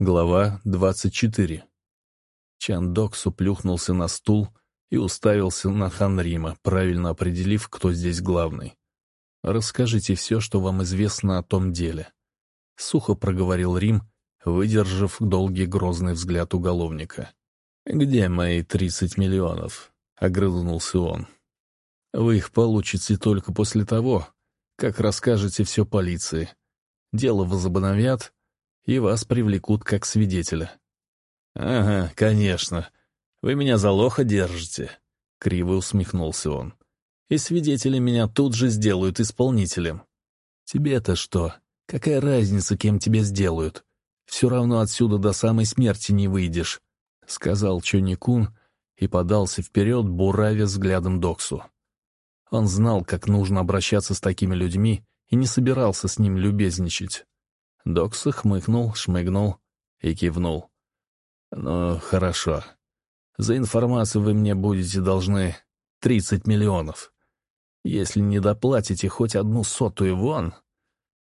Глава 24 Чан Доксу плюхнулся на стул и уставился на Ханрима, правильно определив, кто здесь главный. «Расскажите все, что вам известно о том деле», — сухо проговорил Рим, выдержав долгий грозный взгляд уголовника. «Где мои тридцать миллионов?» — огрызнулся он. «Вы их получите только после того, как расскажете все полиции. Дело возобновят, и вас привлекут как свидетеля. — Ага, конечно. Вы меня за лоха держите, — криво усмехнулся он. — И свидетели меня тут же сделают исполнителем. Тебе-то что? Какая разница, кем тебя сделают? Все равно отсюда до самой смерти не выйдешь, — сказал Чоникун и подался вперед, буравя взглядом Доксу. Он знал, как нужно обращаться с такими людьми, и не собирался с ним любезничать. Докс хмыкнул, шмыгнул и кивнул. «Ну, хорошо. За информацию вы мне будете должны тридцать миллионов. Если не доплатите хоть одну сотую вон,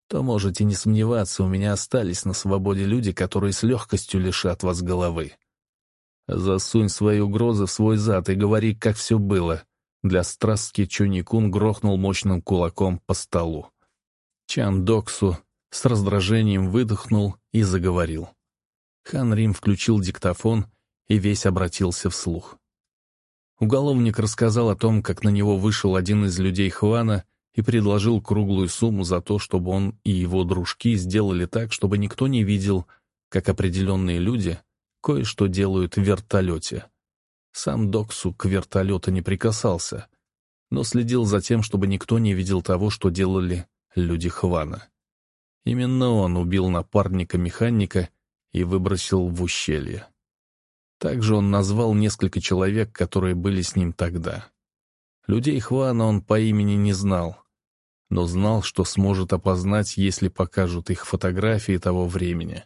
то можете не сомневаться, у меня остались на свободе люди, которые с легкостью лишат вас головы. Засунь свои угрозы в свой зад и говори, как все было». Для страстки Чуникун грохнул мощным кулаком по столу. Чан Доксу с раздражением выдохнул и заговорил. Хан Рим включил диктофон и весь обратился вслух. Уголовник рассказал о том, как на него вышел один из людей Хвана и предложил круглую сумму за то, чтобы он и его дружки сделали так, чтобы никто не видел, как определенные люди кое-что делают в вертолете. Сам Доксу к вертолету не прикасался, но следил за тем, чтобы никто не видел того, что делали люди Хвана. Именно он убил напарника-механика и выбросил в ущелье. Также он назвал несколько человек, которые были с ним тогда. Людей Хвана он по имени не знал, но знал, что сможет опознать, если покажут их фотографии того времени.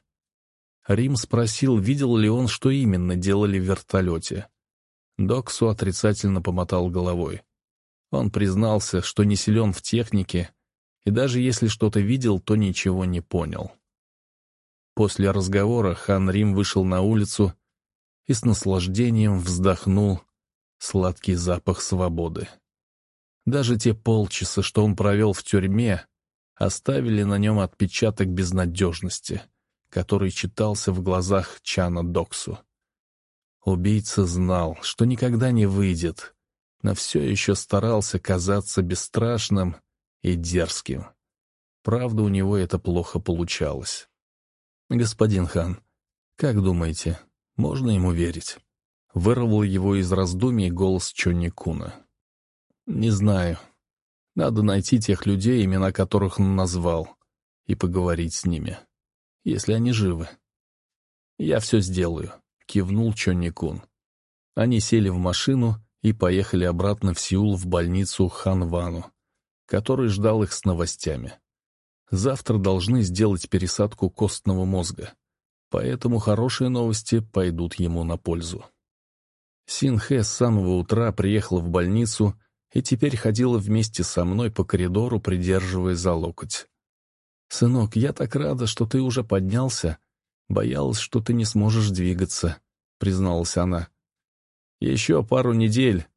Рим спросил, видел ли он, что именно делали в вертолете. Доксу отрицательно помотал головой. Он признался, что не силен в технике и даже если что-то видел, то ничего не понял. После разговора хан Рим вышел на улицу и с наслаждением вздохнул сладкий запах свободы. Даже те полчаса, что он провел в тюрьме, оставили на нем отпечаток безнадежности, который читался в глазах Чана Доксу. Убийца знал, что никогда не выйдет, но все еще старался казаться бесстрашным и дерзким. Правда, у него это плохо получалось. «Господин хан, как думаете, можно ему верить?» Вырвал его из раздумий голос Чонни Куна. «Не знаю. Надо найти тех людей, имена которых он назвал, и поговорить с ними, если они живы. Я все сделаю», — кивнул Чонни Кун. Они сели в машину и поехали обратно в Сеул в больницу Ханвану, который ждал их с новостями. Завтра должны сделать пересадку костного мозга, поэтому хорошие новости пойдут ему на пользу. Синхэ с самого утра приехала в больницу и теперь ходила вместе со мной по коридору, придерживая за локоть. «Сынок, я так рада, что ты уже поднялся. Боялась, что ты не сможешь двигаться», — призналась она. «Еще пару недель,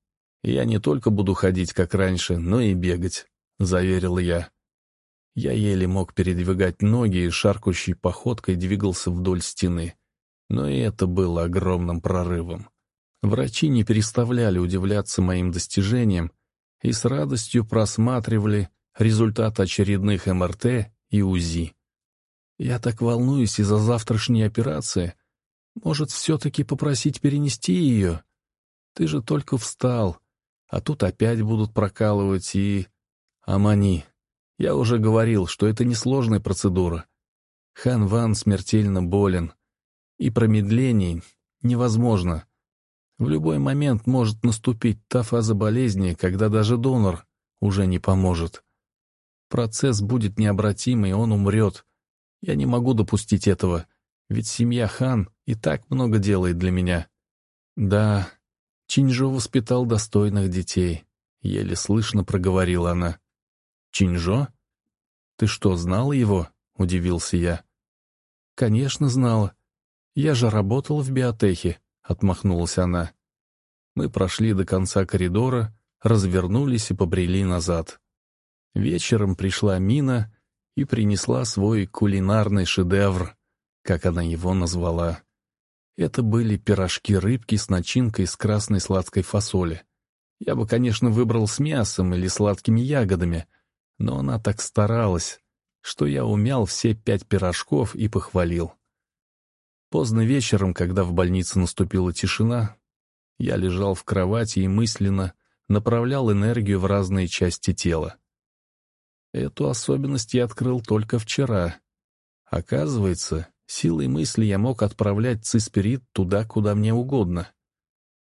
и я не только буду ходить, как раньше, но и бегать. — заверил я. Я еле мог передвигать ноги и шаркающей походкой двигался вдоль стены. Но и это было огромным прорывом. Врачи не переставляли удивляться моим достижениям и с радостью просматривали результаты очередных МРТ и УЗИ. Я так волнуюсь из-за завтрашней операции. Может, все-таки попросить перенести ее? Ты же только встал, а тут опять будут прокалывать и... Амани. Я уже говорил, что это несложная процедура. Хан Ван смертельно болен. И промедление невозможно. В любой момент может наступить та фаза болезни, когда даже донор уже не поможет. Процесс будет необратимый, он умрет. Я не могу допустить этого, ведь семья Хан и так много делает для меня. Да, Чинжо воспитал достойных детей, еле слышно проговорила она. Чинжо? Ты что, знала его? Удивился я. Конечно, знала. «Я же работал в биотехе», — отмахнулась она. Мы прошли до конца коридора, развернулись и побрели назад. Вечером пришла Мина и принесла свой кулинарный шедевр, как она его назвала. Это были пирожки-рыбки с начинкой из красной сладкой фасоли. Я бы, конечно, выбрал с мясом или сладкими ягодами, но она так старалась, что я умял все пять пирожков и похвалил. Поздно вечером, когда в больнице наступила тишина, я лежал в кровати и мысленно направлял энергию в разные части тела. Эту особенность я открыл только вчера. Оказывается, силой мысли я мог отправлять циспирит туда, куда мне угодно.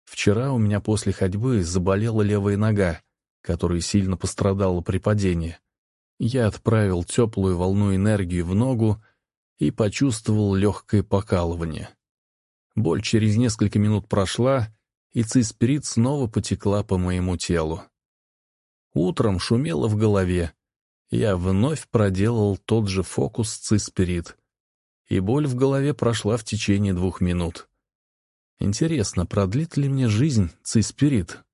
Вчера у меня после ходьбы заболела левая нога, которая сильно пострадала при падении. Я отправил теплую волну энергии в ногу, и почувствовал легкое покалывание. Боль через несколько минут прошла, и циспирит снова потекла по моему телу. Утром шумело в голове. Я вновь проделал тот же фокус циспирит, и боль в голове прошла в течение двух минут. Интересно, продлит ли мне жизнь циспирит?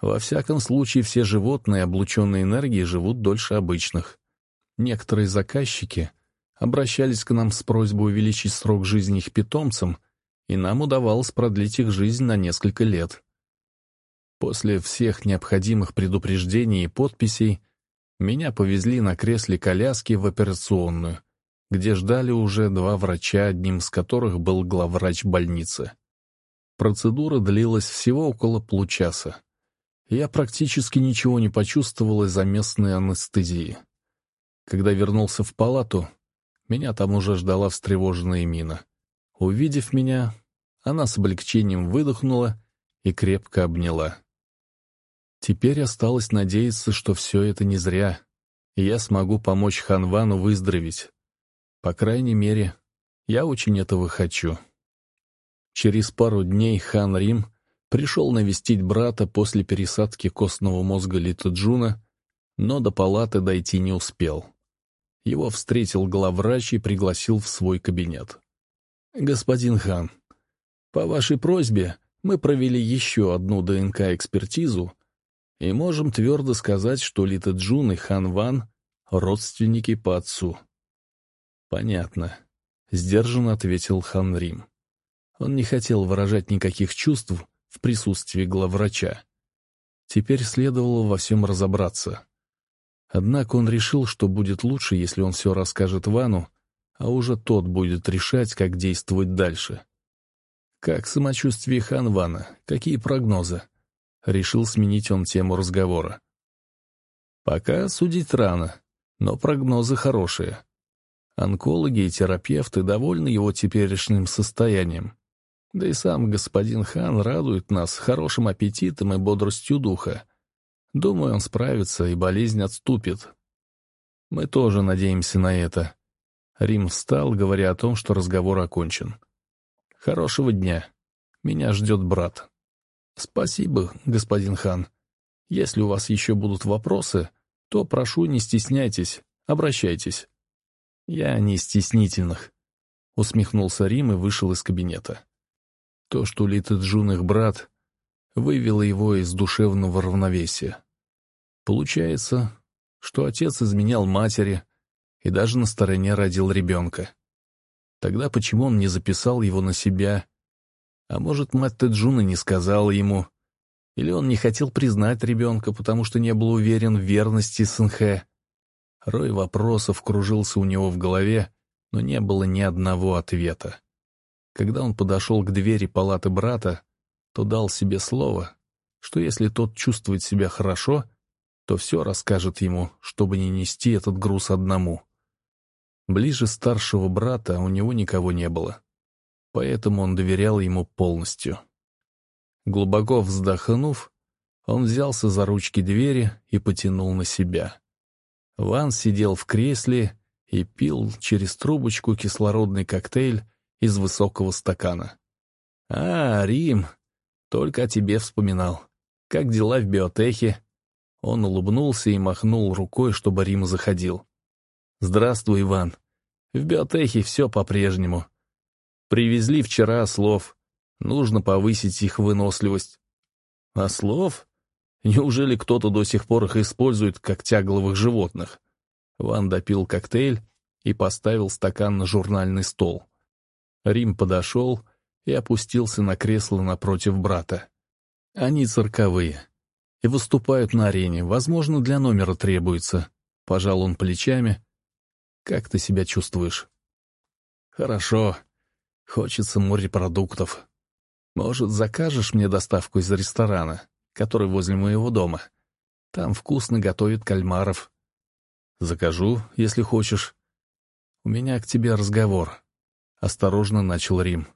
Во всяком случае, все животные, облученные энергией, живут дольше обычных. Некоторые заказчики обращались к нам с просьбой увеличить срок жизни их питомцам, и нам удавалось продлить их жизнь на несколько лет. После всех необходимых предупреждений и подписей меня повезли на кресле коляски в операционную, где ждали уже два врача, одним из которых был главврач больницы. Процедура длилась всего около получаса. Я практически ничего не почувствовал из-за местной анестезии. Когда вернулся в палату, меня там уже ждала встревоженная Мина. Увидев меня, она с облегчением выдохнула и крепко обняла. Теперь осталось надеяться, что все это не зря, и я смогу помочь Ханвану выздороветь. По крайней мере, я очень этого хочу. Через пару дней Хан Рим пришел навестить брата после пересадки костного мозга Литоджуна, но до палаты дойти не успел. Его встретил главврач и пригласил в свой кабинет. «Господин Хан, по вашей просьбе мы провели еще одну ДНК-экспертизу и можем твердо сказать, что Лита Джун и Хан Ван — родственники по отцу». «Понятно», — сдержанно ответил Хан Рим. Он не хотел выражать никаких чувств в присутствии главврача. Теперь следовало во всем разобраться. Однако он решил, что будет лучше, если он все расскажет Вану, а уже тот будет решать, как действовать дальше. «Как самочувствие хан Вана? Какие прогнозы?» Решил сменить он тему разговора. «Пока судить рано, но прогнозы хорошие. Онкологи и терапевты довольны его теперешним состоянием. Да и сам господин хан радует нас хорошим аппетитом и бодростью духа. Думаю, он справится, и болезнь отступит. Мы тоже надеемся на это. Рим встал, говоря о том, что разговор окончен. Хорошего дня. Меня ждет брат. Спасибо, господин хан. Если у вас еще будут вопросы, то прошу, не стесняйтесь, обращайтесь. Я не стеснительных. Усмехнулся Рим и вышел из кабинета. То, что Лита Джун их брат, вывело его из душевного равновесия. Получается, что отец изменял матери и даже на стороне родил ребенка. Тогда почему он не записал его на себя? А может, мать Теджуна не сказала ему? Или он не хотел признать ребенка, потому что не был уверен в верности Сэнхэ? Рой вопросов кружился у него в голове, но не было ни одного ответа. Когда он подошел к двери палаты брата, то дал себе слово, что если тот чувствует себя хорошо — то все расскажет ему, чтобы не нести этот груз одному. Ближе старшего брата у него никого не было, поэтому он доверял ему полностью. Глубоко вздохнув, он взялся за ручки двери и потянул на себя. Ван сидел в кресле и пил через трубочку кислородный коктейль из высокого стакана. «А, Рим, только о тебе вспоминал. Как дела в биотехе?» Он улыбнулся и махнул рукой, чтобы Рим заходил. «Здравствуй, Иван. В биотехе все по-прежнему. Привезли вчера ослов. Нужно повысить их выносливость. Ослов? Неужели кто-то до сих пор их использует как тягловых животных? Ван допил коктейль и поставил стакан на журнальный стол. Рим подошел и опустился на кресло напротив брата. Они цирковые и выступают на арене, возможно, для номера требуется. Пожал он плечами. Как ты себя чувствуешь? Хорошо. Хочется морепродуктов. Может, закажешь мне доставку из ресторана, который возле моего дома? Там вкусно готовят кальмаров. Закажу, если хочешь. У меня к тебе разговор. Осторожно начал Рим.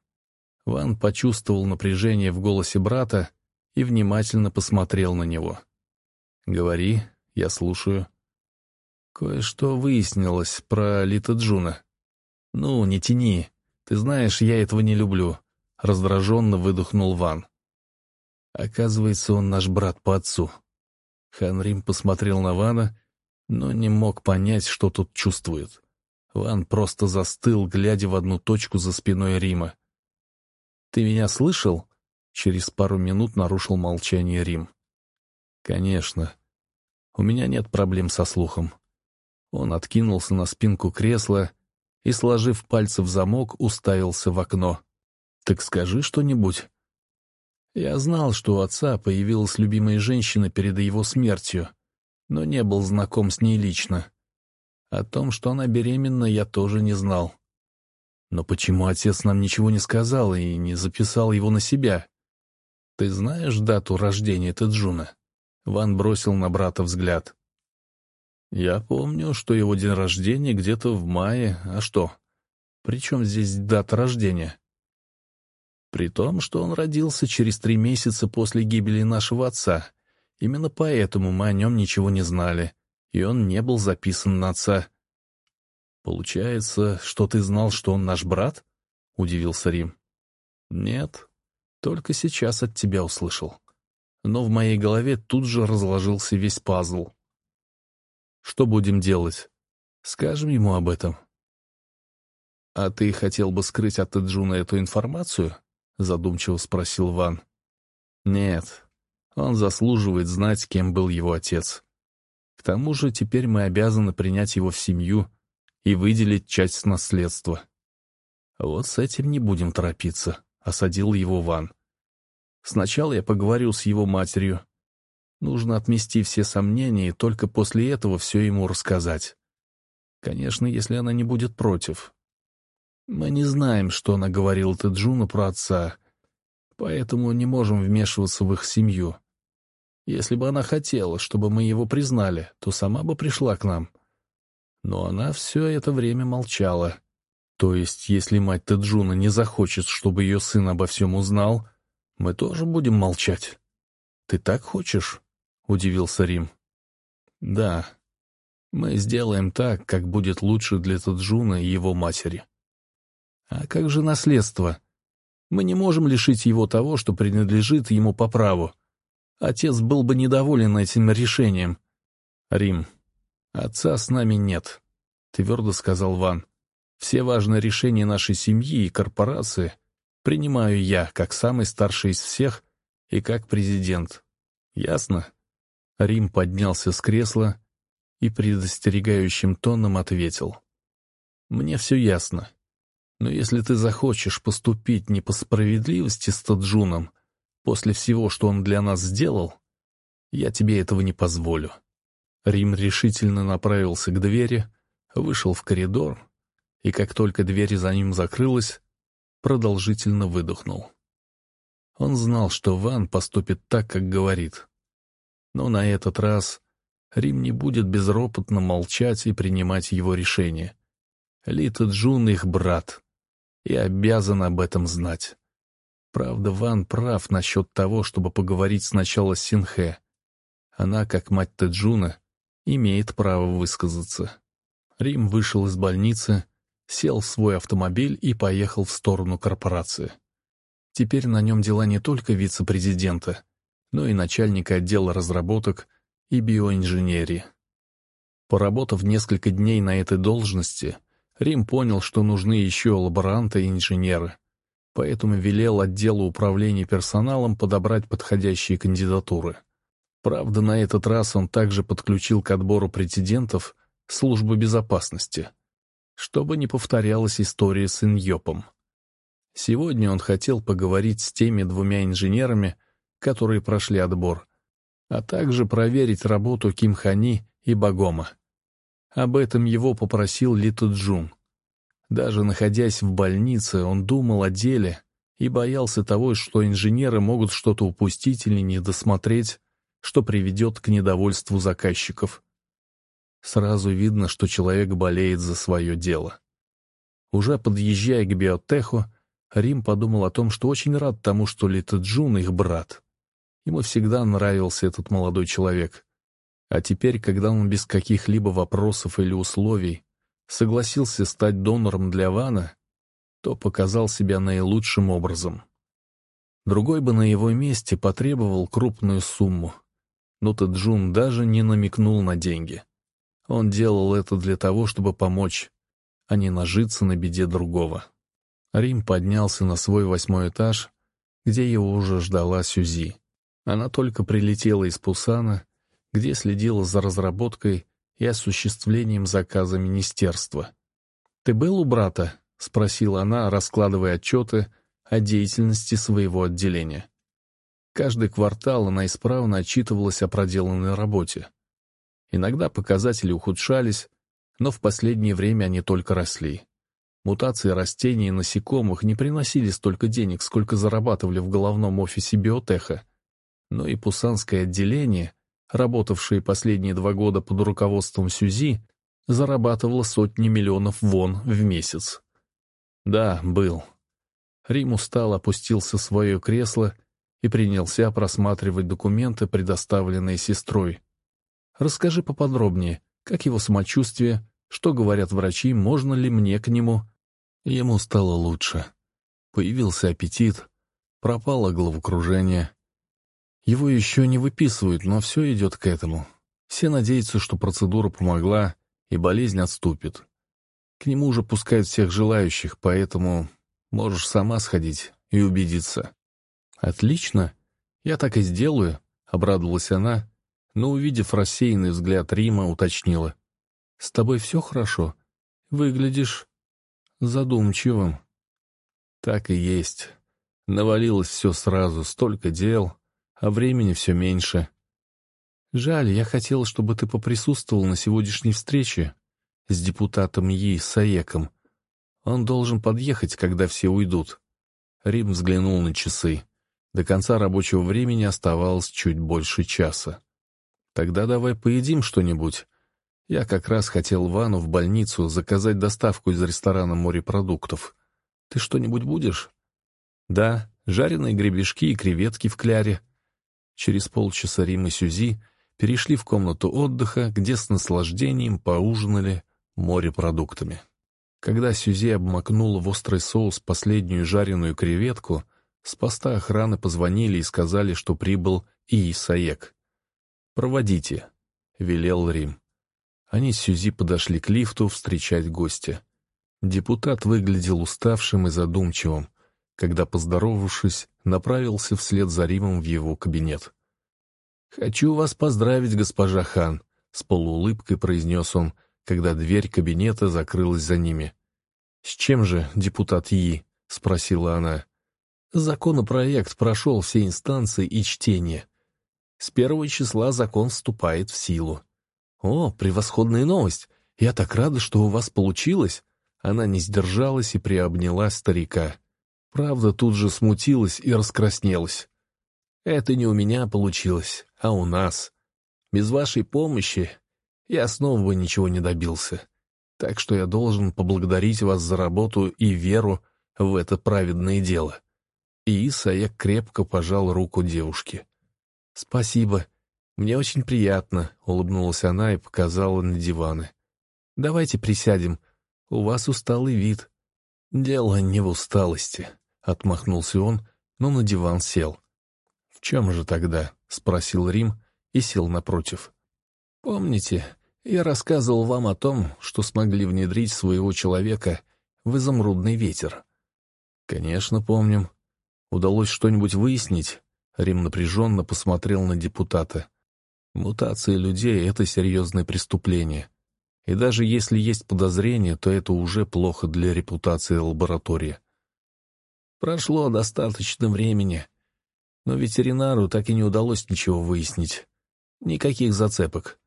Ван почувствовал напряжение в голосе брата и внимательно посмотрел на него. «Говори, я слушаю». «Кое-что выяснилось про Лита Джуна». «Ну, не тяни. Ты знаешь, я этого не люблю», — раздраженно выдохнул Ван. «Оказывается, он наш брат по отцу». Хан Рим посмотрел на Вана, но не мог понять, что тут чувствует. Ван просто застыл, глядя в одну точку за спиной Рима. «Ты меня слышал?» Через пару минут нарушил молчание Рим. «Конечно. У меня нет проблем со слухом». Он откинулся на спинку кресла и, сложив пальцы в замок, уставился в окно. «Так скажи что-нибудь». Я знал, что у отца появилась любимая женщина перед его смертью, но не был знаком с ней лично. О том, что она беременна, я тоже не знал. Но почему отец нам ничего не сказал и не записал его на себя? Ты знаешь дату рождения Теджуна? Ван бросил на брата взгляд. Я помню, что его день рождения где-то в мае. А что? Причем здесь дата рождения? При том, что он родился через три месяца после гибели нашего отца. Именно поэтому мы о нем ничего не знали и он не был записан на отца. «Получается, что ты знал, что он наш брат?» — удивился Рим. «Нет, только сейчас от тебя услышал. Но в моей голове тут же разложился весь пазл. Что будем делать? Скажем ему об этом». «А ты хотел бы скрыть от Эджуна эту информацию?» — задумчиво спросил Ван. «Нет, он заслуживает знать, кем был его отец. К тому же теперь мы обязаны принять его в семью и выделить часть наследства. Вот с этим не будем торопиться, — осадил его Ван. Сначала я поговорю с его матерью. Нужно отмести все сомнения и только после этого все ему рассказать. Конечно, если она не будет против. Мы не знаем, что она говорила Теджуну про отца, поэтому не можем вмешиваться в их семью. Если бы она хотела, чтобы мы его признали, то сама бы пришла к нам. Но она все это время молчала. То есть, если мать Теджуна не захочет, чтобы ее сын обо всем узнал, мы тоже будем молчать. «Ты так хочешь?» — удивился Рим. «Да. Мы сделаем так, как будет лучше для Теджуна и его матери». «А как же наследство? Мы не можем лишить его того, что принадлежит ему по праву. Отец был бы недоволен этим решением. Рим, отца с нами нет, твердо сказал Ван. Все важные решения нашей семьи и корпорации принимаю я, как самый старший из всех и как президент. Ясно? Рим поднялся с кресла и предостерегающим тоном ответил. «Мне все ясно. Но если ты захочешь поступить не по справедливости с Таджуном, После всего, что он для нас сделал, я тебе этого не позволю. Рим решительно направился к двери, вышел в коридор, и как только дверь за ним закрылась, продолжительно выдохнул. Он знал, что Ван поступит так, как говорит. Но на этот раз Рим не будет безропотно молчать и принимать его решение. Лита Джун их брат, и обязан об этом знать. Правда, Ван прав насчет того, чтобы поговорить сначала с Синхэ. Она, как мать Тэджуна, имеет право высказаться. Рим вышел из больницы, сел в свой автомобиль и поехал в сторону корпорации. Теперь на нем дела не только вице-президента, но и начальника отдела разработок и биоинженерии. Поработав несколько дней на этой должности, Рим понял, что нужны еще лаборанты и инженеры — поэтому велел отделу управления персоналом подобрать подходящие кандидатуры. Правда, на этот раз он также подключил к отбору претендентов службу безопасности, чтобы не повторялась история с Иньопом. Сегодня он хотел поговорить с теми двумя инженерами, которые прошли отбор, а также проверить работу Ким Хани и Багома. Об этом его попросил Лито Джун. Даже находясь в больнице, он думал о деле и боялся того, что инженеры могут что-то упустить или не досмотреть, что приведет к недовольству заказчиков. Сразу видно, что человек болеет за свое дело. Уже подъезжая к биотеху, Рим подумал о том, что очень рад тому, что Лита Джун их брат. Ему всегда нравился этот молодой человек. А теперь, когда он без каких-либо вопросов или условий согласился стать донором для Вана, то показал себя наилучшим образом. Другой бы на его месте потребовал крупную сумму. Но Таджун даже не намекнул на деньги. Он делал это для того, чтобы помочь, а не нажиться на беде другого. Рим поднялся на свой восьмой этаж, где его уже ждала Сюзи. Она только прилетела из Пусана, где следила за разработкой и осуществлением заказа министерства. «Ты был у брата?» — спросила она, раскладывая отчеты о деятельности своего отделения. Каждый квартал она исправно отчитывалась о проделанной работе. Иногда показатели ухудшались, но в последнее время они только росли. Мутации растений и насекомых не приносили столько денег, сколько зарабатывали в головном офисе биотеха. Но и пусанское отделение, работавшее последние два года под руководством Сюзи, зарабатывало сотни миллионов вон в месяц. Да, был. Рим устал, опустился в свое кресло и принялся просматривать документы, предоставленные сестрой. «Расскажи поподробнее, как его самочувствие, что говорят врачи, можно ли мне к нему?» Ему стало лучше. Появился аппетит, пропало головокружение. Его еще не выписывают, но все идет к этому. Все надеются, что процедура помогла, и болезнь отступит. К нему уже пускают всех желающих, поэтому можешь сама сходить и убедиться. «Отлично, я так и сделаю», — обрадовалась она, но, увидев рассеянный взгляд Рима, уточнила. «С тобой все хорошо? Выглядишь задумчивым. Так и есть. Навалилось все сразу, столько дел, а времени все меньше. Жаль, я хотел, чтобы ты поприсутствовал на сегодняшней встрече с депутатом Yi Саеком. Он должен подъехать, когда все уйдут. Рим взглянул на часы. До конца рабочего времени оставалось чуть больше часа. Тогда давай поедим что-нибудь. Я как раз хотел Вану в больницу заказать доставку из ресторана морепродуктов. Ты что-нибудь будешь? Да, жареные гребешки и креветки в кляре. Через полчаса Рим и Сюзи перешли в комнату отдыха, где с наслаждением поужинали морепродуктами. Когда Сюзи обмакнула в острый соус последнюю жареную креветку, с поста охраны позвонили и сказали, что прибыл и Исаек. «Проводите», — велел Рим. Они с Сюзи подошли к лифту встречать гостя. Депутат выглядел уставшим и задумчивым, когда, поздоровавшись, направился вслед за Римом в его кабинет. «Хочу вас поздравить, госпожа Хан», — с полуулыбкой произнес он, когда дверь кабинета закрылась за ними. «С чем же, депутат Yi?» — спросила она. «Законопроект прошел все инстанции и чтение. С первого числа закон вступает в силу. «О, превосходная новость! Я так рада, что у вас получилось!» Она не сдержалась и приобняла старика. Правда, тут же смутилась и раскраснелась. «Это не у меня получилось, а у нас. Без вашей помощи я снова бы ничего не добился. Так что я должен поблагодарить вас за работу и веру в это праведное дело». И Исаек крепко пожал руку девушки. «Спасибо. «Мне очень приятно», — улыбнулась она и показала на диваны. «Давайте присядем. У вас усталый вид». «Дело не в усталости», — отмахнулся он, но на диван сел. «В чем же тогда?» — спросил Рим и сел напротив. «Помните, я рассказывал вам о том, что смогли внедрить своего человека в изумрудный ветер. Конечно, помним. Удалось что-нибудь выяснить? Рим напряженно посмотрел на депутата. Мутация людей — это серьезное преступление. И даже если есть подозрение, то это уже плохо для репутации лаборатории. Прошло достаточно времени, но ветеринару так и не удалось ничего выяснить. Никаких зацепок.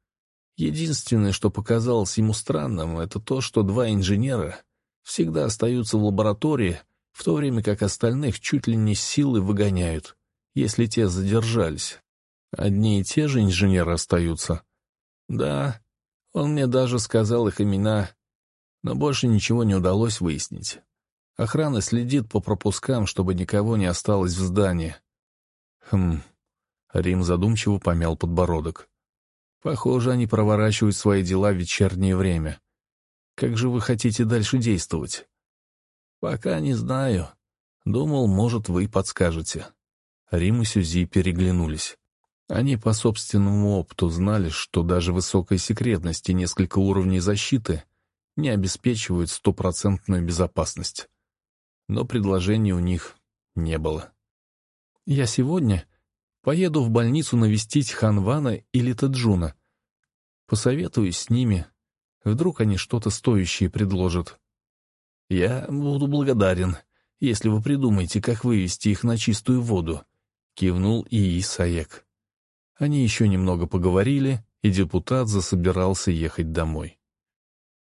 Единственное, что показалось ему странным, это то, что два инженера всегда остаются в лаборатории, в то время как остальных чуть ли не силы выгоняют, если те задержались. Одни и те же инженеры остаются. Да, он мне даже сказал их имена, но больше ничего не удалось выяснить. Охрана следит по пропускам, чтобы никого не осталось в здании. Хм. Рим задумчиво помял подбородок. Похоже, они проворачивают свои дела в вечернее время. Как же вы хотите дальше действовать? Пока не знаю. Думал, может, вы подскажете. Рим и Сюзи переглянулись. Они по собственному опыту знали, что даже высокая секретность и несколько уровней защиты не обеспечивают стопроцентную безопасность. Но предложений у них не было. «Я сегодня поеду в больницу навестить Ханвана или Таджуна. Посоветуюсь с ними. Вдруг они что-то стоящее предложат. Я буду благодарен, если вы придумаете, как вывести их на чистую воду», — кивнул Ии Саек. Они еще немного поговорили, и депутат засобирался ехать домой.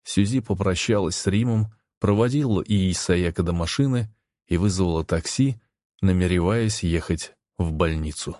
Сюзи попрощалась с Римом, проводила Иисаяка до машины и вызвала такси, намереваясь ехать в больницу.